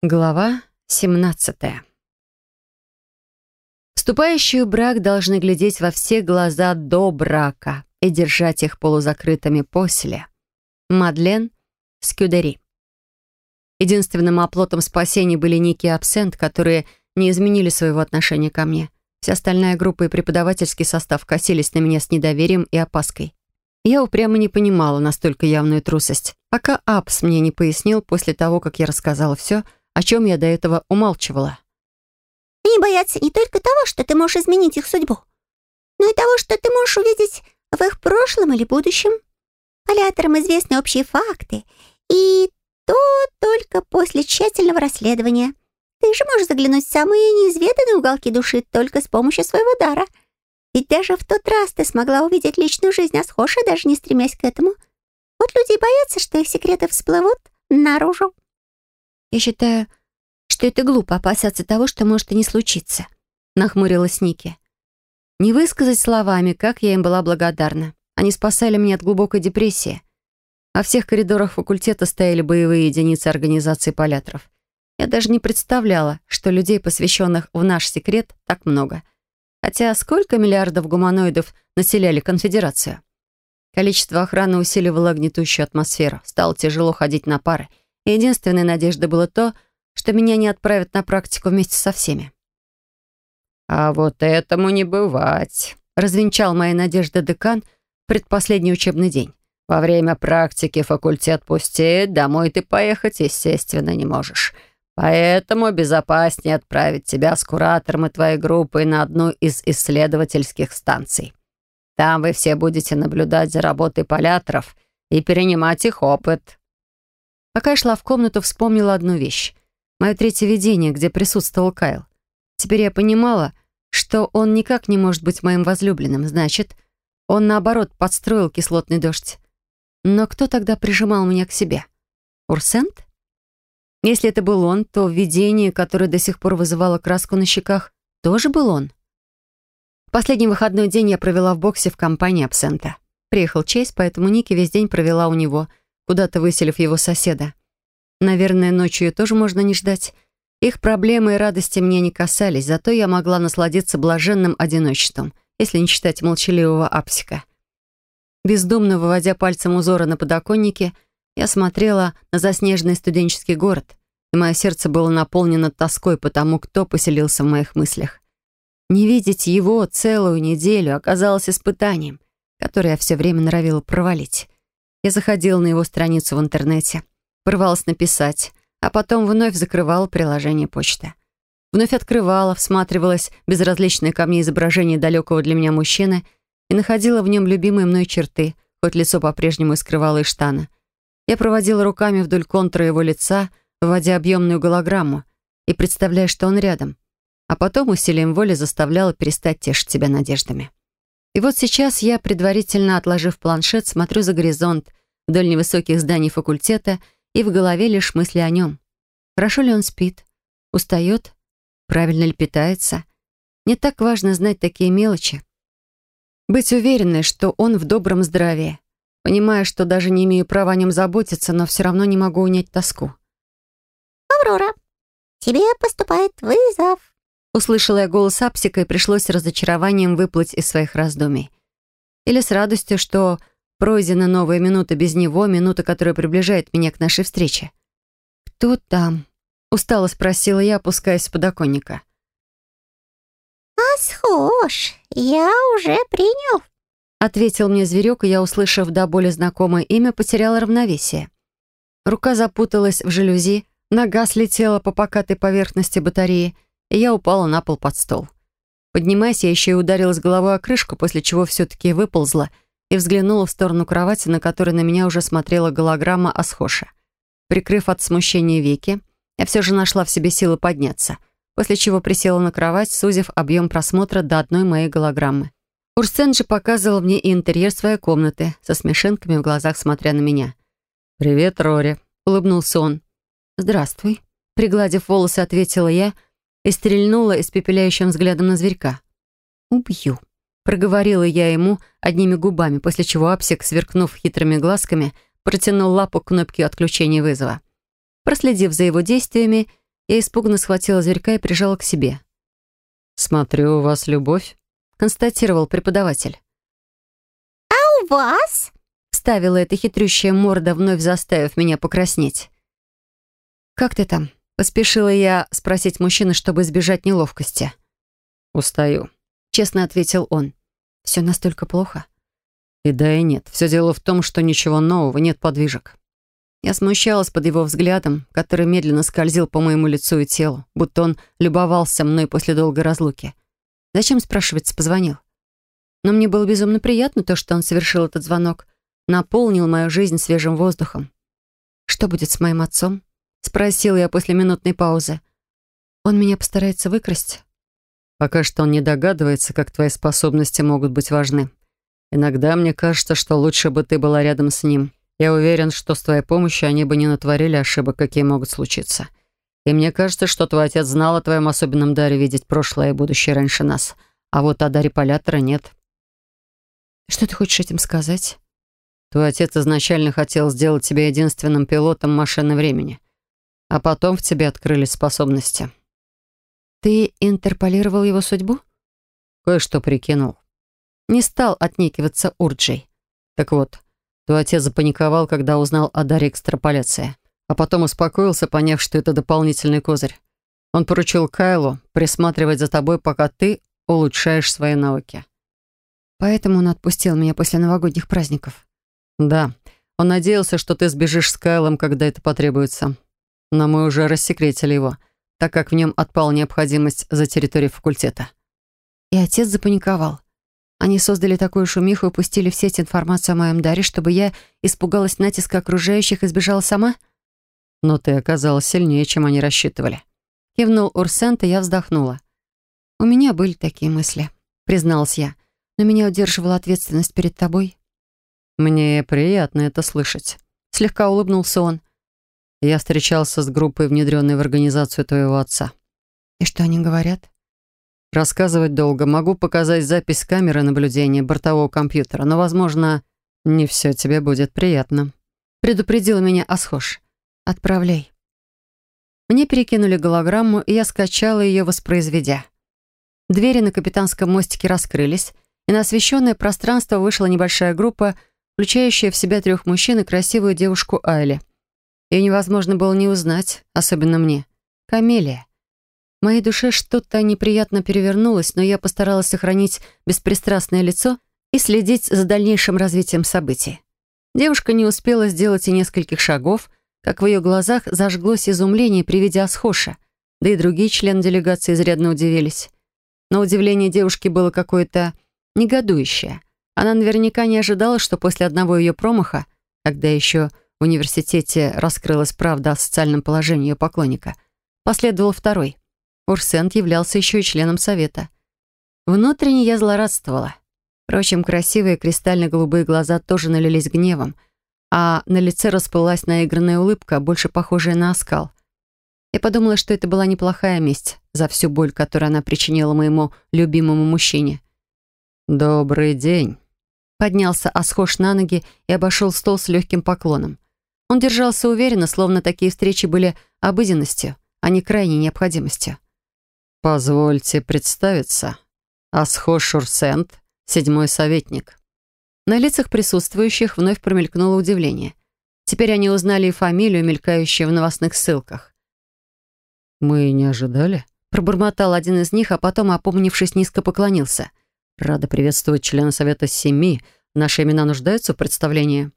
Глава 17 Вступающие в брак должны глядеть во все глаза до брака и держать их полузакрытыми после. Мадлен Скюдери. Единственным оплотом спасения были Ники и Абсент, которые не изменили своего отношения ко мне. Вся остальная группа и преподавательский состав косились на меня с недоверием и опаской. Я упрямо не понимала настолько явную трусость, пока Апс мне не пояснил после того, как я рассказала все, о чем я до этого умалчивала. Они боятся не только того, что ты можешь изменить их судьбу, но и того, что ты можешь увидеть в их прошлом или будущем. Поляторам известны общие факты, и то только после тщательного расследования. Ты же можешь заглянуть в самые неизведанные уголки души только с помощью своего дара. Ведь даже в тот раз ты смогла увидеть личную жизнь Асхоша, даже не стремясь к этому. Вот люди боятся, что их секреты всплывут наружу. Я считаю, что это глупо опасаться того, что может и не случиться», — нахмурилась Ники. Не высказать словами, как я им была благодарна. Они спасали меня от глубокой депрессии. Во всех коридорах факультета стояли боевые единицы организации поляторов. Я даже не представляла, что людей, посвященных в наш секрет, так много. Хотя сколько миллиардов гуманоидов населяли конфедерацию? Количество охраны усиливало гнетущую атмосферу. Стало тяжело ходить на пары. Единственной надеждой было то, что меня не отправят на практику вместе со всеми. «А вот этому не бывать», — развенчал мои надежды декан предпоследний учебный день. «Во время практики факультет пустеет, домой ты поехать, естественно, не можешь. Поэтому безопаснее отправить тебя с куратором и твоей группой на одну из исследовательских станций. Там вы все будете наблюдать за работой поляторов и перенимать их опыт». Пока я шла в комнату, вспомнила одну вещь. Мое третье видение, где присутствовал Кайл. Теперь я понимала, что он никак не может быть моим возлюбленным. Значит, он, наоборот, подстроил кислотный дождь. Но кто тогда прижимал меня к себе? Урсент? Если это был он, то видение, которое до сих пор вызывало краску на щеках, тоже был он. Последний выходной день я провела в боксе в компании абсента. Приехал Чейз, поэтому Ники весь день провела у него, куда-то выселив его соседа. Наверное, ночью тоже можно не ждать. Их проблемы и радости меня не касались, зато я могла насладиться блаженным одиночеством, если не считать молчаливого апсика. Бездумно выводя пальцем узоры на подоконнике, я смотрела на заснеженный студенческий город, и мое сердце было наполнено тоской по тому, кто поселился в моих мыслях. Не видеть его целую неделю оказалось испытанием, которое я все время норовила провалить. Я заходила на его страницу в интернете — порывалась написать, а потом вновь закрывала приложение почты. Вновь открывала, всматривалась в безразличное ко мне изображение далекого для меня мужчины и находила в нем любимые мной черты, хоть лицо по-прежнему и скрывало из штана. Я проводила руками вдоль контура его лица, выводя объемную голограмму и представляя, что он рядом, а потом усилием воли заставляла перестать тешить себя надеждами. И вот сейчас я, предварительно отложив планшет, смотрю за горизонт вдоль невысоких зданий факультета — и в голове лишь мысли о нем. Хорошо ли он спит? Устает? Правильно ли питается? Не так важно знать такие мелочи. Быть уверенной, что он в добром здравии. Понимая, что даже не имею права о нем заботиться, но все равно не могу унять тоску. «Аврора, тебе поступает вызов», Услышала я голос Апсика, и пришлось разочарованием выплыть из своих раздумий. Или с радостью, что Пройдена новая минута без него, минута, которая приближает меня к нашей встрече. «Кто там?» — устало спросила я, опускаясь с подоконника. «Асхош, я уже принял», — ответил мне зверек, и я, услышав до боли знакомое имя, потеряла равновесие. Рука запуталась в жалюзи, нога слетела по покатой поверхности батареи, и я упала на пол под стол. Поднимаясь, я еще и ударилась головой о крышку, после чего все-таки выползла — и взглянула в сторону кровати, на которой на меня уже смотрела голограмма Асхоша. Прикрыв от смущения веки, я все же нашла в себе силы подняться, после чего присела на кровать, сузив объем просмотра до одной моей голограммы. Урсен же показывал мне и интерьер своей комнаты, со смешинками в глазах смотря на меня. «Привет, Рори», — улыбнулся он. «Здравствуй», — пригладив волосы, ответила я и стрельнула испепеляющим взглядом на зверька. «Убью». Проговорила я ему одними губами, после чего Апсик, сверкнув хитрыми глазками, протянул лапу к кнопке отключения вызова. Проследив за его действиями, Я испуганно схватила зверька и прижала к себе. «Смотрю, у вас любовь», — констатировал преподаватель. «А у вас?» — вставила эта хитрющая морда, вновь заставив меня покраснеть. «Как ты там?» — поспешила я спросить мужчины, чтобы избежать неловкости. «Устаю», — честно ответил он. «Все настолько плохо?» «И да, и нет. Все дело в том, что ничего нового, нет подвижек». Я смущалась под его взглядом, который медленно скользил по моему лицу и телу, будто он любовался мной после долгой разлуки. Зачем, спрашивается, позвонил? Но мне было безумно приятно то, что он совершил этот звонок, наполнил мою жизнь свежим воздухом. «Что будет с моим отцом?» — спросил я после минутной паузы. «Он меня постарается выкрасть?» «Пока что он не догадывается, как твои способности могут быть важны. Иногда мне кажется, что лучше бы ты была рядом с ним». Я уверен, что с твоей помощью они бы не натворили ошибок, какие могут случиться. И мне кажется, что твой отец знал о твоем особенном даре видеть прошлое и будущее раньше нас. А вот о даре полятора нет. Что ты хочешь этим сказать? Твой отец изначально хотел сделать тебя единственным пилотом машины времени. А потом в тебе открылись способности. Ты интерполировал его судьбу? Кое-что прикинул. Не стал отнекиваться Урджей. Так вот, Твой отец запаниковал, когда узнал о даре экстраполяции, а потом успокоился, поняв, что это дополнительный козырь. Он поручил Кайлу присматривать за тобой, пока ты улучшаешь свои навыки. Поэтому он отпустил меня после новогодних праздников. Да, он надеялся, что ты сбежишь с Кайлом, когда это потребуется. Но мы уже рассекретили его, так как в нем отпала необходимость за территорией факультета. И отец запаниковал. Они создали такую шумиху и пустили в сеть информацию о моем даре, чтобы я испугалась натиска окружающих и сбежала сама? Но ты оказалась сильнее, чем они рассчитывали. Кивнул Урсент, и я вздохнула. У меня были такие мысли, призналась я. Но меня удерживала ответственность перед тобой. Мне приятно это слышать. Слегка улыбнулся он. Я встречался с группой, внедренной в организацию твоего отца. И что они говорят? Рассказывать долго. Могу показать запись камеры наблюдения бортового компьютера, но, возможно, не все тебе будет приятно. Предупредила меня Асхош. Отправляй. Мне перекинули голограмму, и я скачала ее, воспроизведя. Двери на капитанском мостике раскрылись, и на освещенное пространство вышла небольшая группа, включающая в себя трех мужчин и красивую девушку Айли. Ее невозможно было не узнать, особенно мне. Камелия. В моей душе что-то неприятно перевернулось, но я постаралась сохранить беспристрастное лицо и следить за дальнейшим развитием событий. Девушка не успела сделать и нескольких шагов, как в ее глазах зажглось изумление при виде Асхоша, да и другие члены делегации изрядно удивились. Но удивление девушки было какое-то негодующее. Она наверняка не ожидала, что после одного ее промаха, когда еще университете раскрылась правда о социальном положении ее поклонника, последовал второй — Урсент являлся еще и членом совета. Внутренне я злорадствовала. Впрочем, красивые кристально-голубые глаза тоже налились гневом, а на лице расплылась наигранная улыбка, больше похожая на оскал. Я подумала, что это была неплохая месть за всю боль, которую она причинила моему любимому мужчине. «Добрый день», Поднялся Асхош на ноги и обошел стол с легким поклоном. Он держался уверенно, словно такие встречи были обыденностью, а не крайней необходимостью. «Позвольте представиться. Асхо Шурсент, седьмой советник». На лицах присутствующих вновь промелькнуло удивление. Теперь они узнали и фамилию, мелькающую в новостных ссылках. «Мы не ожидали?» Пробормотал один из них, а потом, опомнившись, низко поклонился. «Рада приветствовать члена Совета Семи. Наши имена нуждаются в представлении?»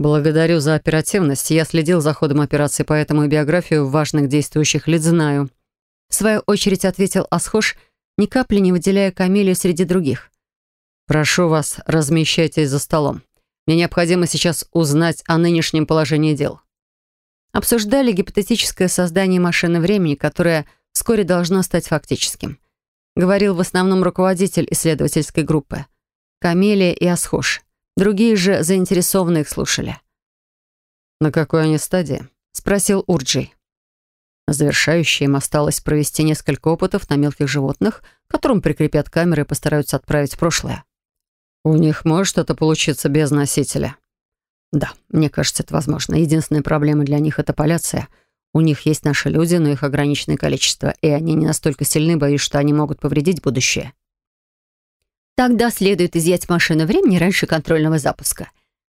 «Благодарю за оперативность. Я следил за ходом операции, поэтому и биографию важных действующих лиц знаю», в свою очередь ответил Асхош, ни капли не выделяя Камилию среди других. «Прошу вас, размещайтесь за столом. Мне необходимо сейчас узнать о нынешнем положении дел». Обсуждали гипотетическое создание машины времени, которое вскоре должно стать фактическим. Говорил в основном руководитель исследовательской группы. Камелия и Асхош. Другие же заинтересованные их слушали. «На какой они стадии?» — спросил Урджи. Завершающее им осталось провести несколько опытов на мелких животных, которым прикрепят камеры и постараются отправить в прошлое. У них может что-то получиться без носителя? Да, мне кажется, это возможно. Единственная проблема для них — это поляция. У них есть наши люди, но их ограниченное количество, и они не настолько сильны, боюсь, что они могут повредить будущее. Тогда следует изъять машину времени раньше контрольного запуска.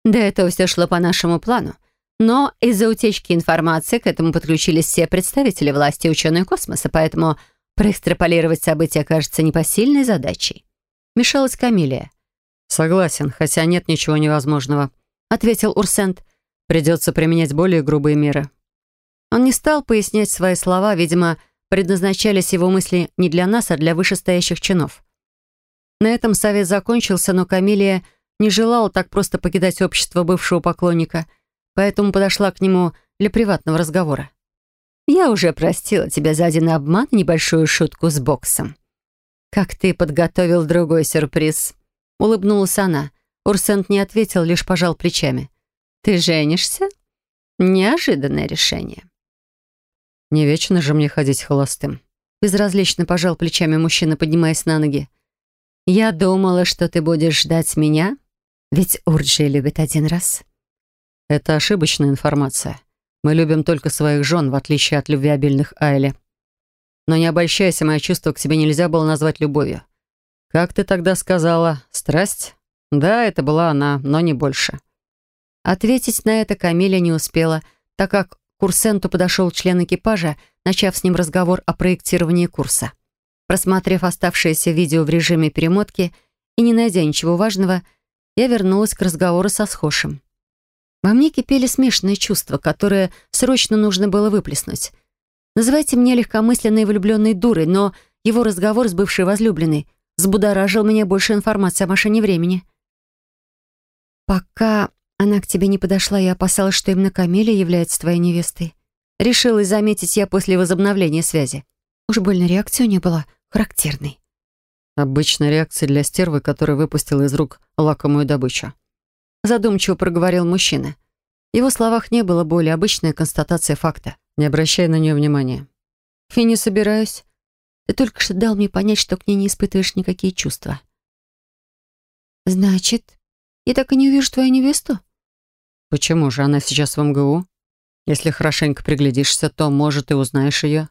До этого все шло по нашему плану. Но из-за утечки информации к этому подключились все представители власти и ученые космоса, поэтому проэкстраполировать события кажется непосильной задачей. Мешалась Камилия. «Согласен, хотя нет ничего невозможного», — ответил Урсент. «Придется применять более грубые меры». Он не стал пояснять свои слова, видимо, предназначались его мысли не для нас, а для вышестоящих чинов. На этом совет закончился, но Камилия не желала так просто покидать общество бывшего поклонника, поэтому подошла к нему для приватного разговора. «Я уже простила тебя за один обман и небольшую шутку с боксом. Как ты подготовил другой сюрприз?» Улыбнулась она. Урсент не ответил, лишь пожал плечами. «Ты женишься?» «Неожиданное решение». «Не вечно же мне ходить холостым». Безразлично пожал плечами мужчина, поднимаясь на ноги. «Я думала, что ты будешь ждать меня, ведь Урджи любит один раз». «Это ошибочная информация. Мы любим только своих жен, в отличие от любвеобильных Айли. Но не обольщайся, мое чувство к тебе нельзя было назвать любовью. Как ты тогда сказала, страсть? Да, это была она, но не больше». Ответить на это Камиля не успела, так как к курсенту подошел член экипажа, начав с ним разговор о проектировании курса. Просмотрев оставшееся видео в режиме перемотки и не найдя ничего важного, я вернулась к разговору со Схошем. Во мне кипели смешанные чувства, которые срочно нужно было выплеснуть. Называйте меня легкомысленной влюбленной дурой, но его разговор с бывшей возлюбленной взбудоражил меня больше информации о машине времени. Пока она к тебе не подошла, я опасалась, что именно Камилия является твоей невестой. Решилась заметить я после возобновления связи. Уж больно реакция у нее была характерной. Обычная реакция для стервы, которая выпустила из рук лакомую добычу. Задумчиво проговорил мужчина. В его словах не было боли, обычная констатация факта. Не обращай на нее внимания. И не собираюсь. Ты только что дал мне понять, что к ней не испытываешь никакие чувства. Значит, я так и не увижу твою невесту? Почему же она сейчас в МГУ? Если хорошенько приглядишься, то, может, и узнаешь ее.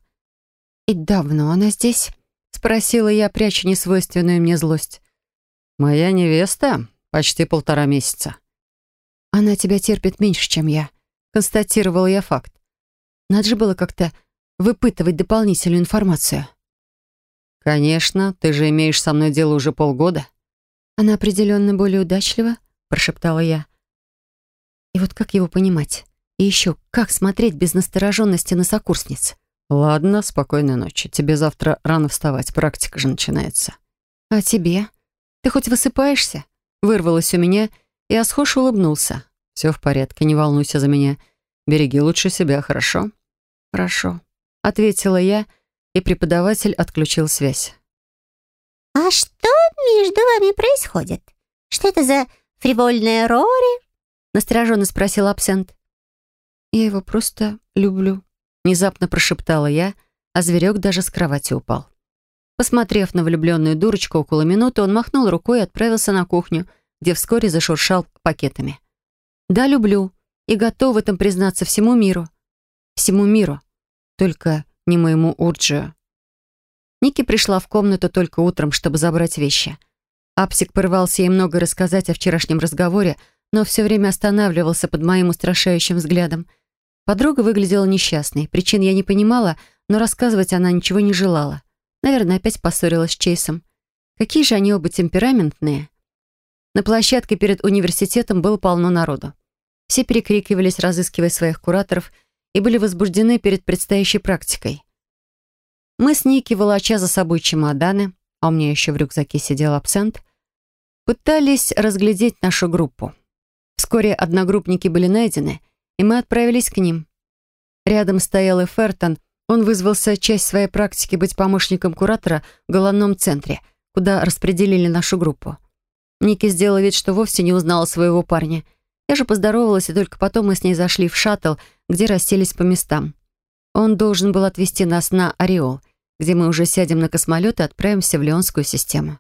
«И давно она здесь?» — спросила я, пряча несвойственную мне злость. «Моя невеста почти полтора месяца». «Она тебя терпит меньше, чем я», — констатировала я факт. Надо же было как-то выпытывать дополнительную информацию. «Конечно, ты же имеешь со мной дело уже полгода». «Она определенно более удачлива», — прошептала я. И вот как его понимать? И еще, как смотреть без настороженности на сокурсниц? «Ладно, спокойной ночи. Тебе завтра рано вставать, практика же начинается». «А тебе? Ты хоть высыпаешься?» Вырвалось у меня, и Асхош улыбнулся. «Все в порядке, не волнуйся за меня. Береги лучше себя, хорошо?» «Хорошо», — ответила я, и преподаватель отключил связь. «А что между вами происходит? Что это за фривольная Рори?» — настороженно спросил абсент. «Я его просто люблю», Внезапно прошептала я, а зверек даже с кровати упал. Посмотрев на влюбленную дурочку около минуты, он махнул рукой и отправился на кухню, где вскоре зашуршал пакетами. «Да, люблю. И готов в этом признаться всему миру. Всему миру. Только не моему Урджио». Ники пришла в комнату только утром, чтобы забрать вещи. Апсик порывался ей много рассказать о вчерашнем разговоре, но все время останавливался под моим устрашающим взглядом — Подруга выглядела несчастной. Причин я не понимала, но рассказывать она ничего не желала. Наверное, опять поссорилась с Чейсом. Какие же они оба темпераментные. На площадке перед университетом было полно народу. Все перекрикивались, разыскивая своих кураторов, и были возбуждены перед предстоящей практикой. Мы с Ники, волоча за собой чемоданы, а у меня еще в рюкзаке сидел абсент, пытались разглядеть нашу группу. Вскоре одногруппники были найдены — и мы отправились к ним. Рядом стоял и Фертон. Он вызвался часть своей практики быть помощником куратора в головном центре, куда распределили нашу группу. Ники сделала вид, что вовсе не узнала своего парня. Я же поздоровалась, и только потом мы с ней зашли в шаттл, где расселись по местам. Он должен был отвезти нас на Ореол, где мы уже сядем на космолет и отправимся в Леонскую систему.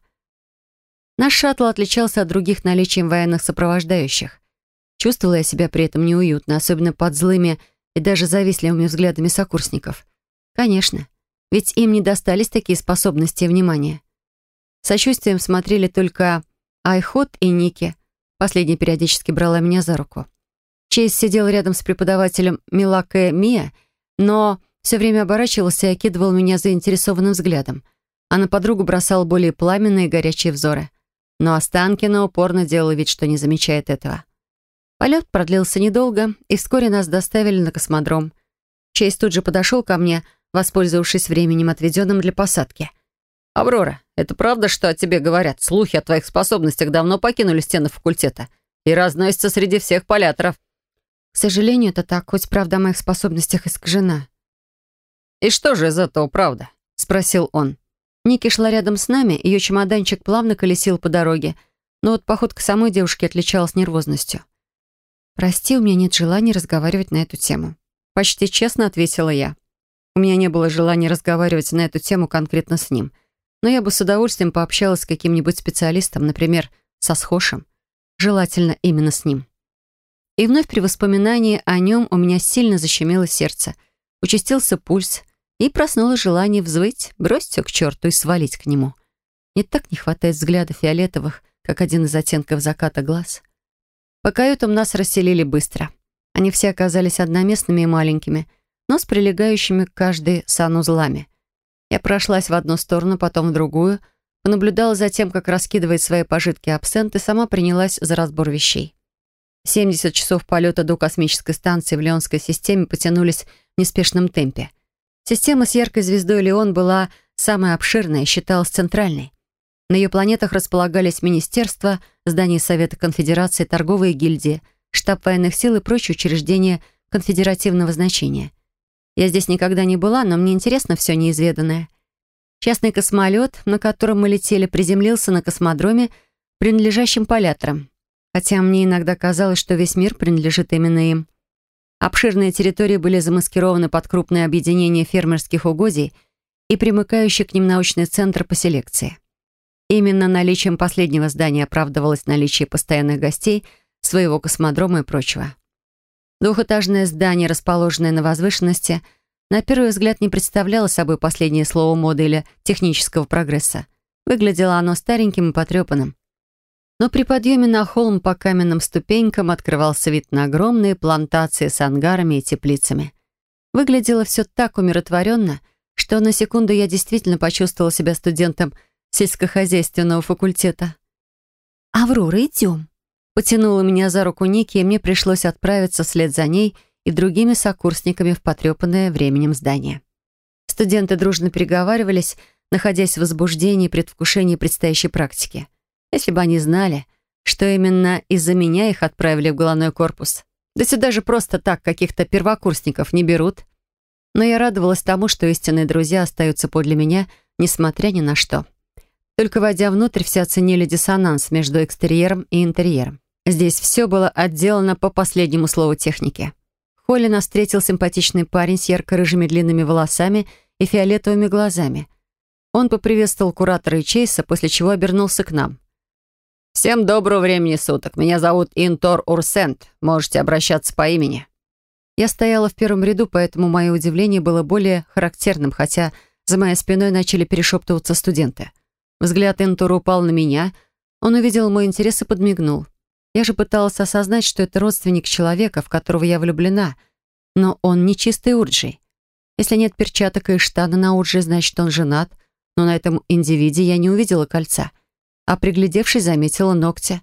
Наш шаттл отличался от других наличием военных сопровождающих. Чувствовала я себя при этом неуютно, особенно под злыми и даже завистливыми взглядами сокурсников. Конечно, ведь им не достались такие способности и внимания. Сочувствием смотрели только Айхот и Ники. Последняя периодически брала меня за руку. Чейз сидел рядом с преподавателем Милаке Мия, но все время оборачивался и окидывал меня заинтересованным взглядом, а на подругу бросал более пламенные и горячие взоры. Но Останкина упорно делала вид, что не замечает этого. Полет продлился недолго, и вскоре нас доставили на космодром. Чейз тут же подошел ко мне, воспользовавшись временем, отведенным для посадки. «Аврора, это правда, что о тебе говорят? Слухи о твоих способностях давно покинули стены факультета и разносятся среди всех поляторов». «К сожалению, это так, хоть правда о моих способностях искажена». «И что же из этого правда?» — спросил он. Ники шла рядом с нами, ее чемоданчик плавно колесил по дороге, но вот походка самой девушки отличалась нервозностью. «Прости, у меня нет желания разговаривать на эту тему». Почти честно ответила я. У меня не было желания разговаривать на эту тему конкретно с ним, но я бы с удовольствием пообщалась с каким-нибудь специалистом, например, со Схошем. Желательно именно с ним. И вновь при воспоминании о нем у меня сильно защемило сердце, участился пульс, и проснулось желание взвыть, бросить все к черту и свалить к нему. Мне так не хватает взгляда фиолетовых, как один из оттенков заката глаз. По каютам нас расселили быстро. Они все оказались одноместными и маленькими, но с прилегающими к каждой санузлами. Я прошлась в одну сторону, потом в другую, понаблюдала за тем, как раскидывает свои пожитки абсент, и сама принялась за разбор вещей. 70 часов полета до космической станции в Леонской системе потянулись в неспешном темпе — Система с яркой звездой Леон была самой обширной и считалась центральной. На ее планетах располагались министерства, здания Совета Конфедерации, торговые гильдии, штаб военных сил и прочие учреждения конфедеративного значения. Я здесь никогда не была, но мне интересно все неизведанное. Частный космолет, на котором мы летели, приземлился на космодроме, принадлежащем поляторам. Хотя мне иногда казалось, что весь мир принадлежит именно им. Обширные территории были замаскированы под крупное объединение фермерских угодий и примыкающий к ним научный центр по селекции. Именно наличием последнего здания оправдывалось наличие постоянных гостей, своего космодрома и прочего. Двухэтажное здание, расположенное на возвышенности, на первый взгляд не представляло собой последнее слово моды или технического прогресса. Выглядело оно стареньким и потрепанным. Но при подъеме на холм по каменным ступенькам открывался вид на огромные плантации с ангарами и теплицами. Выглядело все так умиротворенно, что на секунду я действительно почувствовала себя студентом сельскохозяйственного факультета. «Аврора, идем!» Потянула меня за руку Ники, и мне пришлось отправиться вслед за ней и другими сокурсниками в потрепанное временем здание. Студенты дружно переговаривались, находясь в возбуждении и предвкушении предстоящей практики. Если бы они знали, что именно из-за меня их отправили в головной корпус. Да сюда же просто так каких-то первокурсников не берут. Но я радовалась тому, что истинные друзья остаются подле меня, несмотря ни на что. Только войдя внутрь, все оценили диссонанс между экстерьером и интерьером. Здесь все было отделано по последнему слову техники. В холле нас встретил симпатичный парень с ярко-рыжими длинными волосами и фиолетовыми глазами. Он поприветствовал куратора и Чейса, после чего обернулся к нам. «Всем доброго времени суток. Меня зовут Интор Урсент. Можете обращаться по имени». Я стояла в первом ряду, поэтому мое удивление было более характерным, хотя за моей спиной начали перешептываться студенты. Взгляд Интора упал на меня. Он увидел мой интерес и подмигнул. Я же пыталась осознать, что это родственник человека, в которого я влюблена. Но он не чистый урджий. Если нет перчаток и штана на урджи, значит, он женат. Но на этом индивиде я не увидела кольца — а приглядевшись, заметила ногти.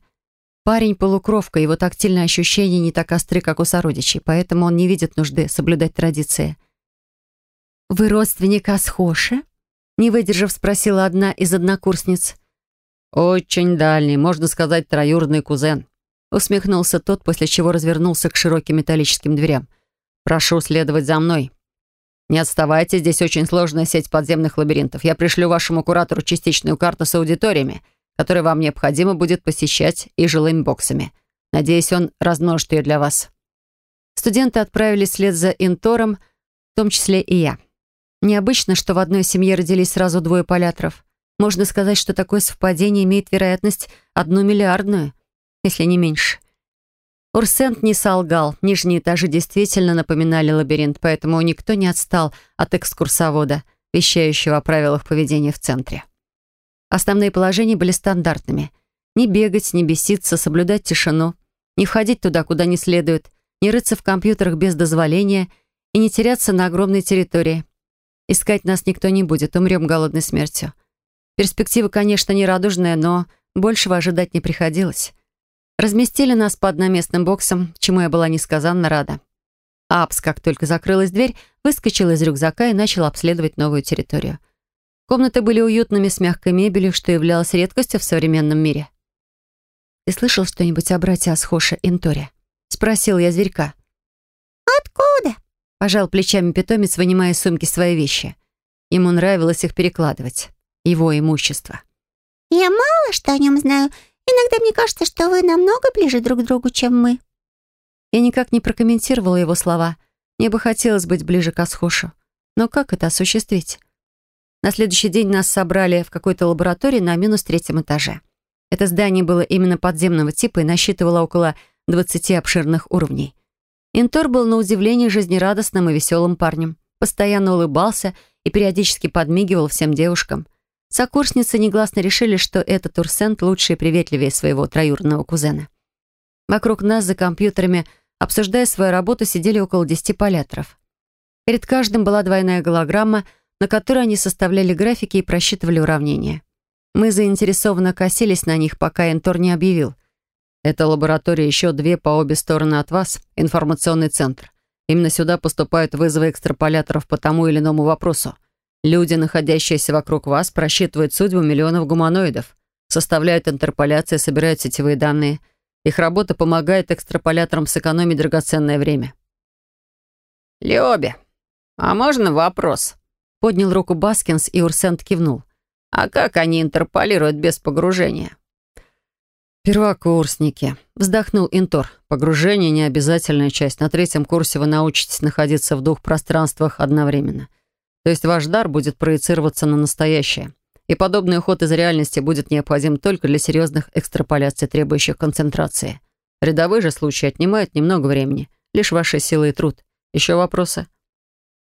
Парень полукровка, его тактильные ощущения не так остры, как у сородичей, поэтому он не видит нужды соблюдать традиции. «Вы родственник Асхоши?» Не выдержав, спросила одна из однокурсниц. «Очень дальний, можно сказать, троюродный кузен», усмехнулся тот, после чего развернулся к широким металлическим дверям. «Прошу следовать за мной. Не отставайте, здесь очень сложная сеть подземных лабиринтов. Я пришлю вашему куратору частичную карту с аудиториями, который вам необходимо будет посещать и жилыми боксами. Надеюсь, он размножит ее для вас». Студенты отправились вслед за Интором, в том числе и я. Необычно, что в одной семье родились сразу двое поляторов. Можно сказать, что такое совпадение имеет вероятность одну миллиардную, если не меньше. Урсент не солгал. Нижние этажи действительно напоминали лабиринт, поэтому никто не отстал от экскурсовода, вещающего о правилах поведения в центре. Основные положения были стандартными. Не бегать, не беситься, соблюдать тишину, не входить туда, куда не следует, не рыться в компьютерах без дозволения и не теряться на огромной территории. Искать нас никто не будет, умрем голодной смертью. Перспектива, конечно, не радужная, но большего ожидать не приходилось. Разместили нас по одноместным боксам, чему я была несказанно рада. Апс, как только закрылась дверь, выскочил из рюкзака и начал обследовать новую территорию. Комнаты были уютными, с мягкой мебелью, что являлось редкостью в современном мире. «Ты слышал что-нибудь о брате Асхоша Инторе?» — спросил я зверька. «Откуда?» — пожал плечами питомец, вынимая из сумки свои вещи. Ему нравилось их перекладывать. Его имущество. «Я мало что о нем знаю, Иногда мне кажется, что вы намного ближе друг к другу, чем мы». Я никак не прокомментировала его слова. Мне бы хотелось быть ближе к Асхошу. Но как это осуществить? На следующий день нас собрали в какой-то лаборатории на минус третьем этаже. Это здание было именно подземного типа и насчитывало около 20 обширных уровней. Интор был на удивление жизнерадостным и веселым парнем. Постоянно улыбался и периодически подмигивал всем девушкам — Сокурсницы негласно решили, что этот Урсент лучше и приветливее своего троюродного кузена. Вокруг нас за компьютерами, обсуждая свою работу, сидели около десяти поляторов. Перед каждым была двойная голограмма, на которой они составляли графики и просчитывали уравнения. Мы заинтересованно косились на них, пока Энтор не объявил. «Это лаборатория еще две по обе стороны от вас, информационный центр. Именно сюда поступают вызовы экстраполяторов по тому или иному вопросу. Люди, находящиеся вокруг вас, просчитывают судьбу миллионов гуманоидов, составляют интерполяции, собирают сетевые данные. Их работа помогает экстраполяторам сэкономить драгоценное время. «Лёбе, а можно вопрос?» Поднял руку Баскинс, и Урсент кивнул. «А как они интерполируют без погружения?» «Первокурсники», — вздохнул Интор. «Погружение — не обязательная часть. На третьем курсе вы научитесь находиться в двух пространствах одновременно. То есть ваш дар будет проецироваться на настоящее. И подобный уход из реальности будет необходим только для серьезных экстраполяций, требующих концентрации. Рядовые же случаи отнимают немного времени. Лишь ваша сила и труд. Еще вопросы?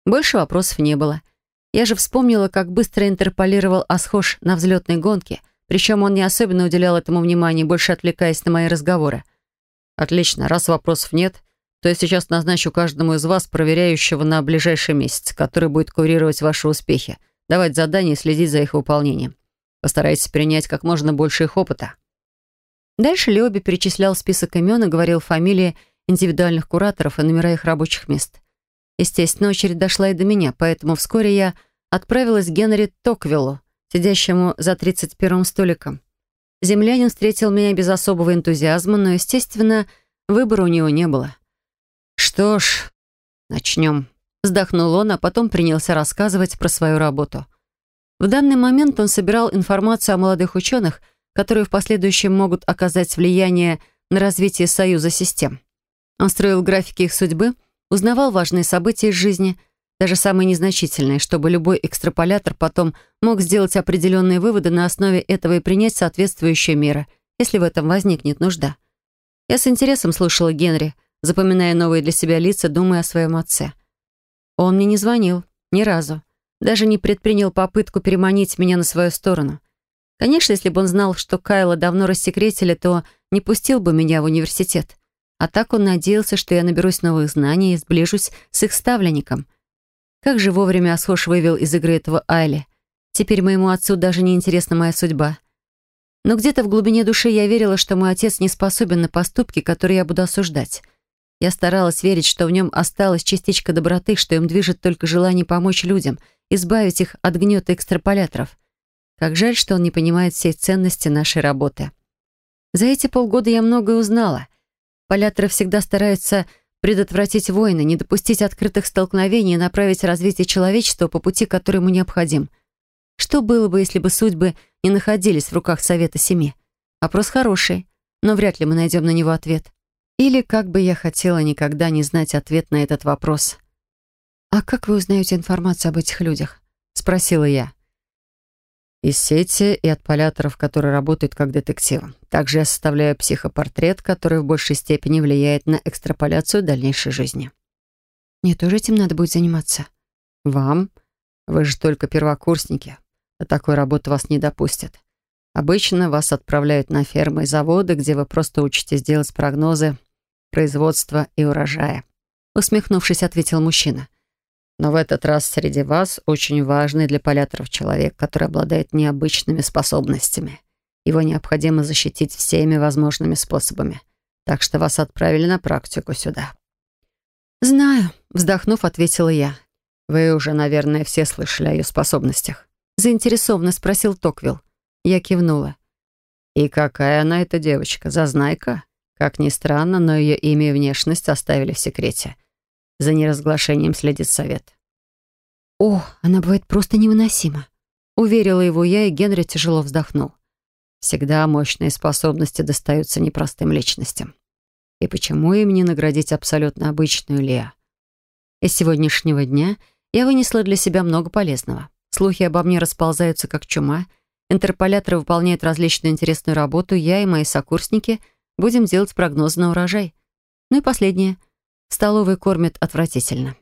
Больше вопросов не было. Я же вспомнила, как быстро интерполировал Асхош на взлетной гонке, причем он не особенно уделял этому внимания, больше отвлекаясь на мои разговоры. Отлично, раз вопросов нет, то я сейчас назначу каждому из вас проверяющего на ближайший месяц, который будет курировать ваши успехи, давать задания и следить за их выполнением. Постарайтесь принять как можно больше их опыта». Дальше Леоби перечислял список имен и говорил фамилии индивидуальных кураторов и номера их рабочих мест. Естественно, очередь дошла и до меня, поэтому вскоре я отправилась к Генри Токвиллу, сидящему за 31-м столиком. Землянин встретил меня без особого энтузиазма, но, естественно, выбора у него не было. «Что ж, начнем», — вздохнул он, а потом принялся рассказывать про свою работу. В данный момент он собирал информацию о молодых ученых, которые в последующем могут оказать влияние на развитие союза систем. Он строил графики их судьбы, узнавал важные события из жизни, даже самые незначительные, чтобы любой экстраполятор потом мог сделать определенные выводы на основе этого и принять соответствующие меры, если в этом возникнет нужда. Я с интересом слушала Генри, запоминая новые для себя лица, думая о своем отце. Он мне не звонил, ни разу. Даже не предпринял попытку переманить меня на свою сторону. Конечно, если бы он знал, что Кайла давно рассекретили, то не пустил бы меня в университет. А так он надеялся, что я наберусь новых знаний и сближусь с их ставленником. Как же вовремя Асхош вывел из игры этого Айли. Теперь моему отцу даже не интересна моя судьба. Но где-то в глубине души я верила, что мой отец не способен на поступки, которые я буду осуждать. Я старалась верить, что в нем осталась частичка доброты, что им движет только желание помочь людям, избавить их от гнета экстраполяторов. Как жаль, что он не понимает всей ценности нашей работы. За эти полгода я многое узнала. Поляторы всегда стараются предотвратить войны, не допустить открытых столкновений и направить развитие человечества по пути, который ему необходим. Что было бы, если бы судьбы не находились в руках Совета Семи? Вопрос хороший, но вряд ли мы найдем на него ответ. Или как бы я хотела никогда не знать ответ на этот вопрос. «А как вы узнаете информацию об этих людях?» — спросила я. Из сети и от поляторов, которые работают как детективы. Также я составляю психопортрет, который в большей степени влияет на экстраполяцию дальнейшей жизни. Мне тоже этим надо будет заниматься. Вам? Вы же только первокурсники. а такой работы вас не допустят. Обычно вас отправляют на фермы и заводы, где вы просто учитесь делать прогнозы производства и урожая. Усмехнувшись, ответил мужчина. Но в этот раз среди вас очень важный для поляторов человек, который обладает необычными способностями. Его необходимо защитить всеми возможными способами. Так что вас отправили на практику сюда. «Знаю», — вздохнув, ответила я. «Вы уже, наверное, все слышали о ее способностях». Заинтересованно спросил Токвилл. Я кивнула. «И какая она эта девочка? Зазнайка?» Как ни странно, но ее имя и внешность оставили в секрете. За неразглашением следит совет. «О, она бывает просто невыносима», — уверила его я, и Генри тяжело вздохнул. Всегда мощные способности достаются непростым личностям. И почему им не наградить абсолютно обычную Леа? Из сегодняшнего дня я вынесла для себя много полезного. Слухи обо мне расползаются как чума, интерполяторы выполняют различную интересную работу, я и мои сокурсники — Будем делать прогнозы на урожай. Ну и последнее. Столовые кормят отвратительно.